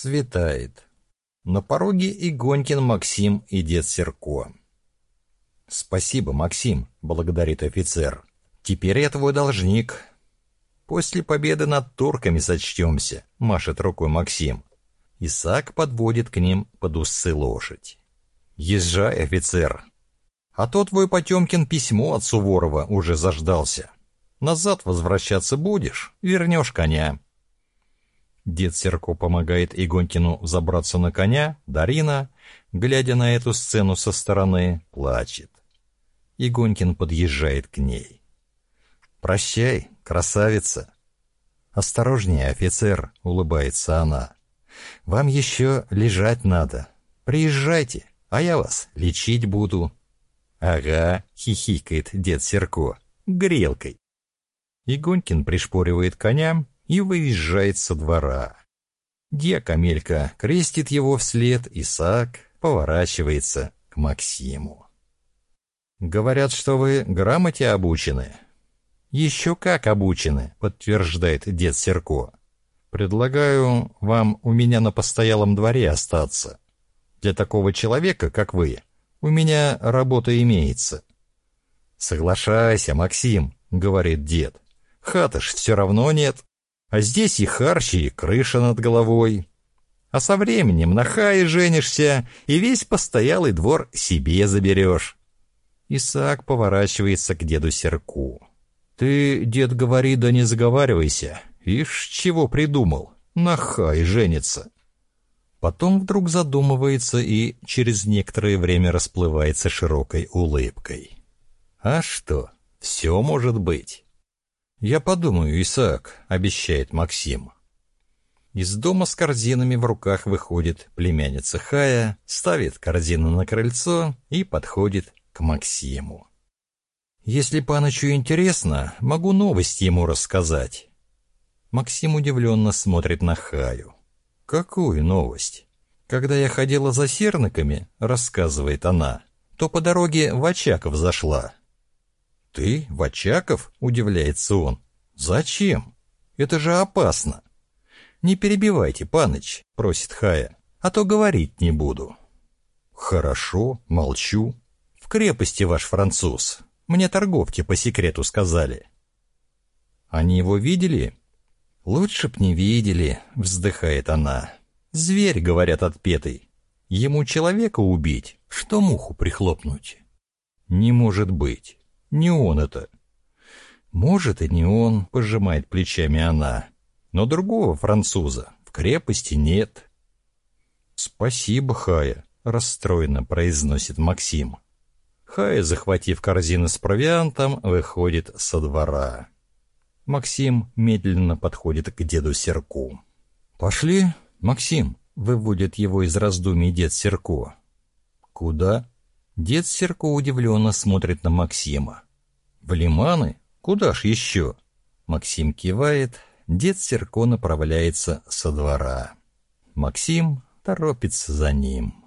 Светает. На пороге Игонькин Максим и дед Серко. «Спасибо, Максим», — благодарит офицер. «Теперь я твой должник». «После победы над турками сочтемся», — машет рукой Максим. Исаак подводит к ним под усы лошадь. «Езжай, офицер». «А то твой Потемкин письмо от Суворова уже заждался. Назад возвращаться будешь, вернешь коня». Дед Серко помогает Игонькину забраться на коня, Дарина, глядя на эту сцену со стороны, плачет. Игонькин подъезжает к ней. «Прощай, красавица!» «Осторожнее, офицер!» — улыбается она. «Вам еще лежать надо. Приезжайте, а я вас лечить буду». «Ага», — хихикает дед Серко, — «грелкой». Игонькин пришпоривает коня и выезжает со двора. Дьяк Амелька крестит его вслед, Исаак поворачивается к Максиму. «Говорят, что вы грамоте обучены». «Еще как обучены», — подтверждает дед Серко. «Предлагаю вам у меня на постоялом дворе остаться. Для такого человека, как вы, у меня работа имеется». «Соглашайся, Максим», — говорит дед. «Хаты ж все равно нет, а здесь и харчи, и крыша над головой. А со временем на хае женишься, и весь постоялый двор себе заберешь». Исаак поворачивается к деду Серку. «Ты, дед, говори, да не заговаривайся. Ишь, чего придумал? Нахай женится». Потом вдруг задумывается и через некоторое время расплывается широкой улыбкой. «А что, все может быть?» «Я подумаю, Исаак», — обещает Максим. Из дома с корзинами в руках выходит племянница Хая, ставит корзину на крыльцо и подходит к Максиму. «Если паночу интересно, могу новость ему рассказать». Максим удивленно смотрит на Хаю. «Какую новость?» «Когда я ходила за серниками, — рассказывает она, — то по дороге в Очаков зашла». «Ты в Очаков?» — удивляется он. «Зачем? Это же опасно». «Не перебивайте, паныч», — просит Хая, — «а то говорить не буду». «Хорошо, молчу. В крепости ваш француз. Мне торговки по секрету сказали». «Они его видели?» «Лучше б не видели», — вздыхает она. «Зверь, говорят, отпетый. Ему человека убить, что муху прихлопнуть?» «Не может быть. Не он это». «Может, и не он», — пожимает плечами она. «Но другого француза в крепости нет». «Спасибо, Хая», — расстроенно произносит Максим. Хая, захватив корзину с провиантом, выходит со двора. Максим медленно подходит к деду Серку. «Пошли, Максим», — выводит его из раздумий дед Серко. «Куда?» Дед Серко удивленно смотрит на Максима. «В лиманы? Куда ж еще?» Максим кивает, дед Серко направляется со двора. Максим торопится за ним.